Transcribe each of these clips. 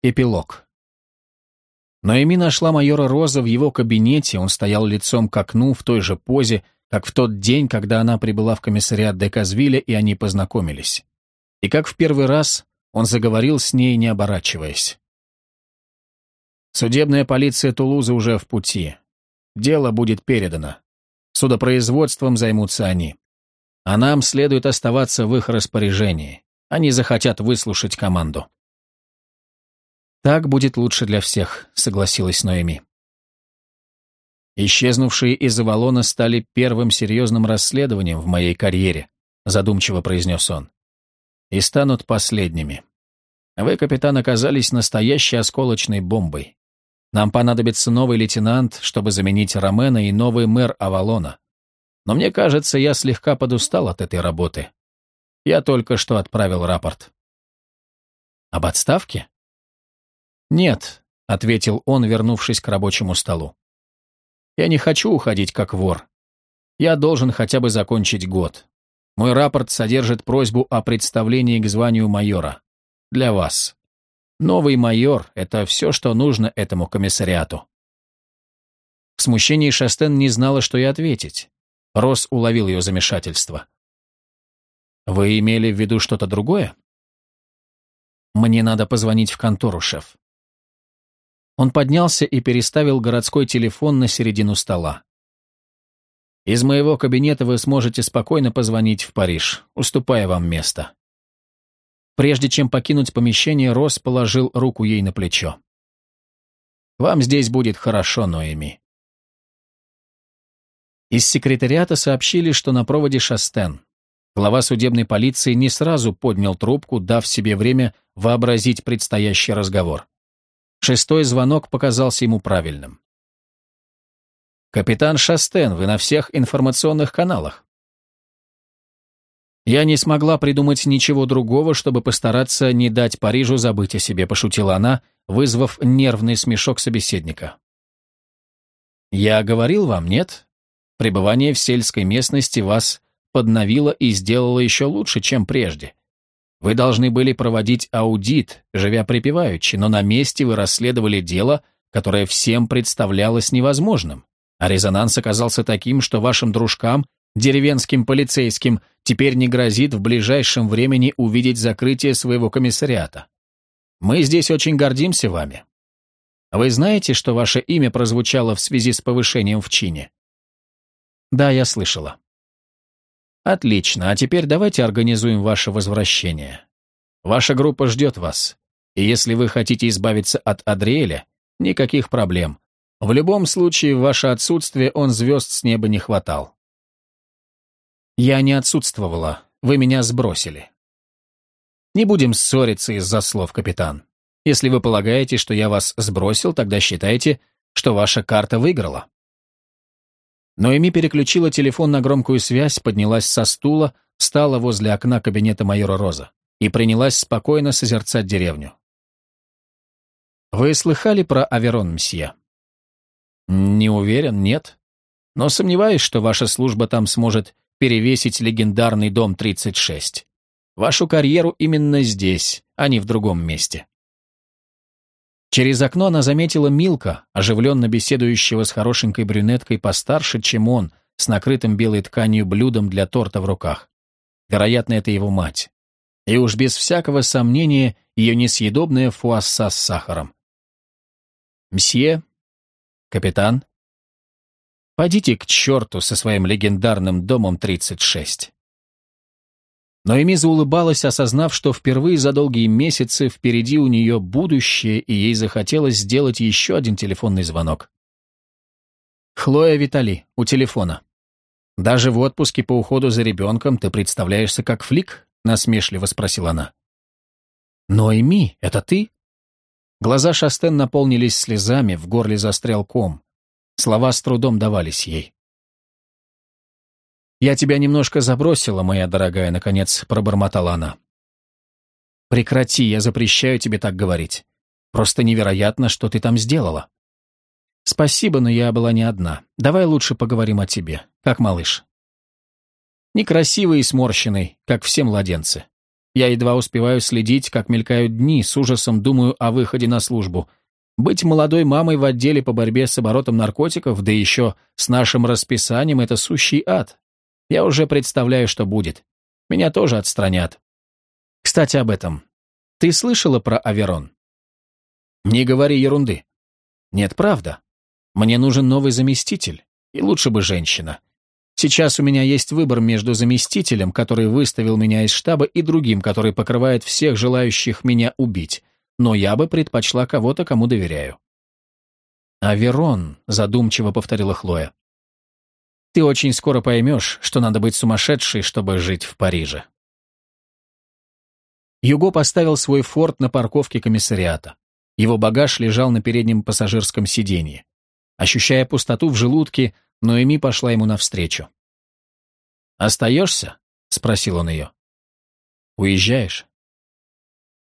Эпилог. Ноэми нашла майора Роза в его кабинете, он стоял лицом к окну в той же позе, как в тот день, когда она прибыла в комиссариат Деказвиля, и они познакомились. И как в первый раз он заговорил с ней, не оборачиваясь. Судебная полиция Тулузы уже в пути. Дело будет передано. Судопроизводством займутся они. А нам следует оставаться в их распоряжении. Они захотят выслушать команду. «Так будет лучше для всех», — согласилась Ноэми. «Исчезнувшие из Авалона стали первым серьезным расследованием в моей карьере», — задумчиво произнес он. «И станут последними. Вы, капитан, оказались настоящей осколочной бомбой. Нам понадобится новый лейтенант, чтобы заменить Ромена и новый мэр Авалона. Но мне кажется, я слегка подустал от этой работы. Я только что отправил рапорт». «Об отставке?» «Нет», — ответил он, вернувшись к рабочему столу. «Я не хочу уходить как вор. Я должен хотя бы закончить год. Мой рапорт содержит просьбу о представлении к званию майора. Для вас. Новый майор — это все, что нужно этому комиссариату». В смущении Шастен не знала, что и ответить. Росс уловил ее замешательство. «Вы имели в виду что-то другое?» «Мне надо позвонить в контору, шеф. Он поднялся и переставил городской телефон на середину стола. «Из моего кабинета вы сможете спокойно позвонить в Париж, уступая вам место». Прежде чем покинуть помещение, Росс положил руку ей на плечо. «Вам здесь будет хорошо, Ноэми». Из секретариата сообщили, что на проводе Шастен. Глава судебной полиции не сразу поднял трубку, дав себе время вообразить предстоящий разговор. Шестой звонок показался ему правильным. «Капитан Шастен, вы на всех информационных каналах». «Я не смогла придумать ничего другого, чтобы постараться не дать Парижу забыть о себе», пошутила она, вызвав нервный смешок собеседника. «Я говорил вам, нет? Пребывание в сельской местности вас подновило и сделало еще лучше, чем прежде. Вы должны были проводить аудит, живя припеваючи, но на месте вы расследовали дело, которое всем представлялось невозможным, а резонанс оказался таким, что вашим дружкам, деревенским полицейским, теперь не грозит в ближайшем времени увидеть закрытие своего комиссариата. Мы здесь очень гордимся вами. Вы знаете, что ваше имя прозвучало в связи с повышением в чине? Да, я слышала. Отлично, а теперь давайте организуем ваше возвращение. Ваша группа ждет вас. И если вы хотите избавиться от Адриэля, никаких проблем. В любом случае, в ваше отсутствие он звезд с неба не хватал. Я не отсутствовала, вы меня сбросили. Не будем ссориться из-за слов, капитан. Если вы полагаете, что я вас сбросил, тогда считайте, что ваша карта выиграла. Но Эми переключила телефон на громкую связь, поднялась со стула, встала возле окна кабинета майора Роза и принялась спокойно созерцать деревню. «Вы слыхали про Аверон, мсье?» «Не уверен, нет. Но сомневаюсь, что ваша служба там сможет перевесить легендарный дом 36. Вашу карьеру именно здесь, а не в другом месте». Через окно она заметила Милка, оживленно беседующего с хорошенькой брюнеткой постарше, чем он, с накрытым белой тканью блюдом для торта в руках. Вероятно, это его мать. И уж без всякого сомнения ее несъедобная фуасса с сахаром. «Мсье? Капитан?» «Пойдите к черту со своим легендарным домом 36». Но Эмиза улыбалась, осознав, что впервые за долгие месяцы впереди у нее будущее, и ей захотелось сделать еще один телефонный звонок. «Хлоя Витали, у телефона. Даже в отпуске по уходу за ребенком ты представляешься как флик?» — насмешливо спросила она. «Но Эми, это ты?» Глаза Шастен наполнились слезами, в горле застрял ком. Слова с трудом давались ей. «Я тебя немножко забросила, моя дорогая», — наконец пробормотала она. «Прекрати, я запрещаю тебе так говорить. Просто невероятно, что ты там сделала». «Спасибо, но я была не одна. Давай лучше поговорим о тебе. Как малыш?» «Некрасивый и сморщенный, как все младенцы. Я едва успеваю следить, как мелькают дни, с ужасом думаю о выходе на службу. Быть молодой мамой в отделе по борьбе с оборотом наркотиков, да еще с нашим расписанием, это сущий ад. Я уже представляю, что будет. Меня тоже отстранят. Кстати, об этом. Ты слышала про Аверон? Не говори ерунды. Нет, правда. Мне нужен новый заместитель, и лучше бы женщина. Сейчас у меня есть выбор между заместителем, который выставил меня из штаба, и другим, который покрывает всех желающих меня убить. Но я бы предпочла кого-то, кому доверяю. «Аверон», — задумчиво повторила Хлоя. «Ты очень скоро поймешь, что надо быть сумасшедшей, чтобы жить в Париже». Юго поставил свой форт на парковке комиссариата. Его багаж лежал на переднем пассажирском сиденье. Ощущая пустоту в желудке, Ноэми пошла ему навстречу. «Остаешься?» — спросил он ее. «Уезжаешь?»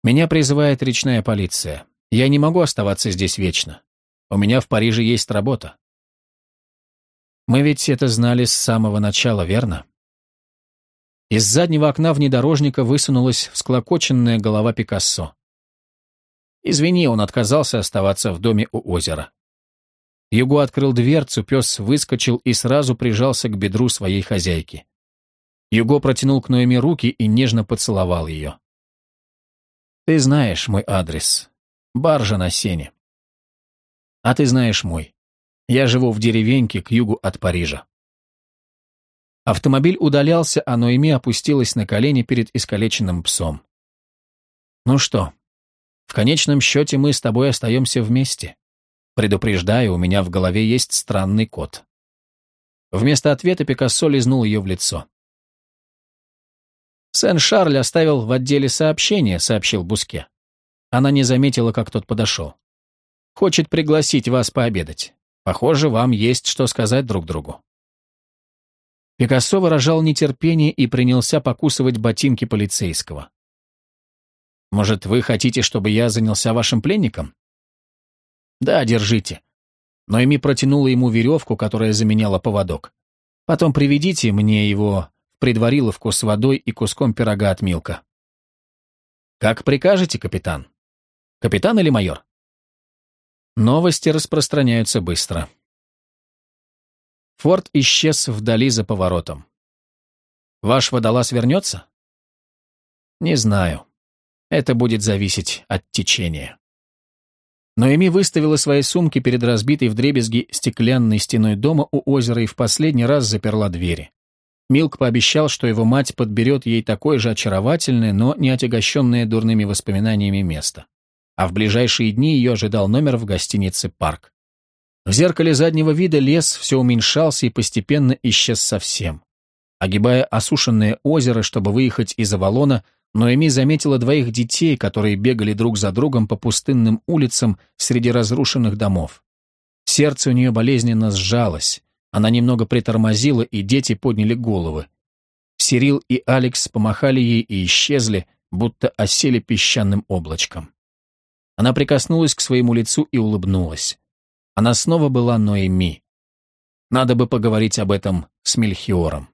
«Меня призывает речная полиция. Я не могу оставаться здесь вечно. У меня в Париже есть работа». «Мы ведь это знали с самого начала, верно?» Из заднего окна внедорожника высунулась всклокоченная голова Пикассо. «Извини, он отказался оставаться в доме у озера». Юго открыл дверцу, пес выскочил и сразу прижался к бедру своей хозяйки. Юго протянул к Ноэми руки и нежно поцеловал ее. «Ты знаешь мой адрес. Баржа на сене. А ты знаешь мой. Я живу в деревеньке к югу от Парижа». Автомобиль удалялся, а Ноэми опустилась на колени перед искалеченным псом. «Ну что, в конечном счете мы с тобой остаемся вместе. Предупреждаю, у меня в голове есть странный код. Вместо ответа Пикассо лизнул ее в лицо. «Сен-Шарль оставил в отделе сообщение», — сообщил Буске. Она не заметила, как тот подошел. «Хочет пригласить вас пообедать. Похоже, вам есть что сказать друг другу». Пикассо выражал нетерпение и принялся покусывать ботинки полицейского. «Может, вы хотите, чтобы я занялся вашим пленником?» «Да, держите». Ноэми протянула ему веревку, которая заменяла поводок. «Потом приведите мне его в предвариловку с водой и куском пирога от Милка». «Как прикажете, капитан?» «Капитан или майор?» Новости распространяются быстро. Форд исчез вдали за поворотом. «Ваш водолаз вернется?» «Не знаю. Это будет зависеть от течения». Ноэми выставила свои сумки перед разбитой вдребезги стеклянной стеной дома у озера и в последний раз заперла двери. Милк пообещал, что его мать подберет ей такое же очаровательное, но не отягощенное дурными воспоминаниями место. А в ближайшие дни ее ожидал номер в гостинице «Парк». В зеркале заднего вида лес все уменьшался и постепенно исчез совсем. Огибая осушенное озеро, чтобы выехать из Авалона, Ноэми заметила двоих детей, которые бегали друг за другом по пустынным улицам среди разрушенных домов. Сердце у нее болезненно сжалось. Она немного притормозила, и дети подняли головы. Сирил и Алекс помахали ей и исчезли, будто осели песчаным облачком. Она прикоснулась к своему лицу и улыбнулась. Она снова была Ноэми. Надо бы поговорить об этом с Мельхиором.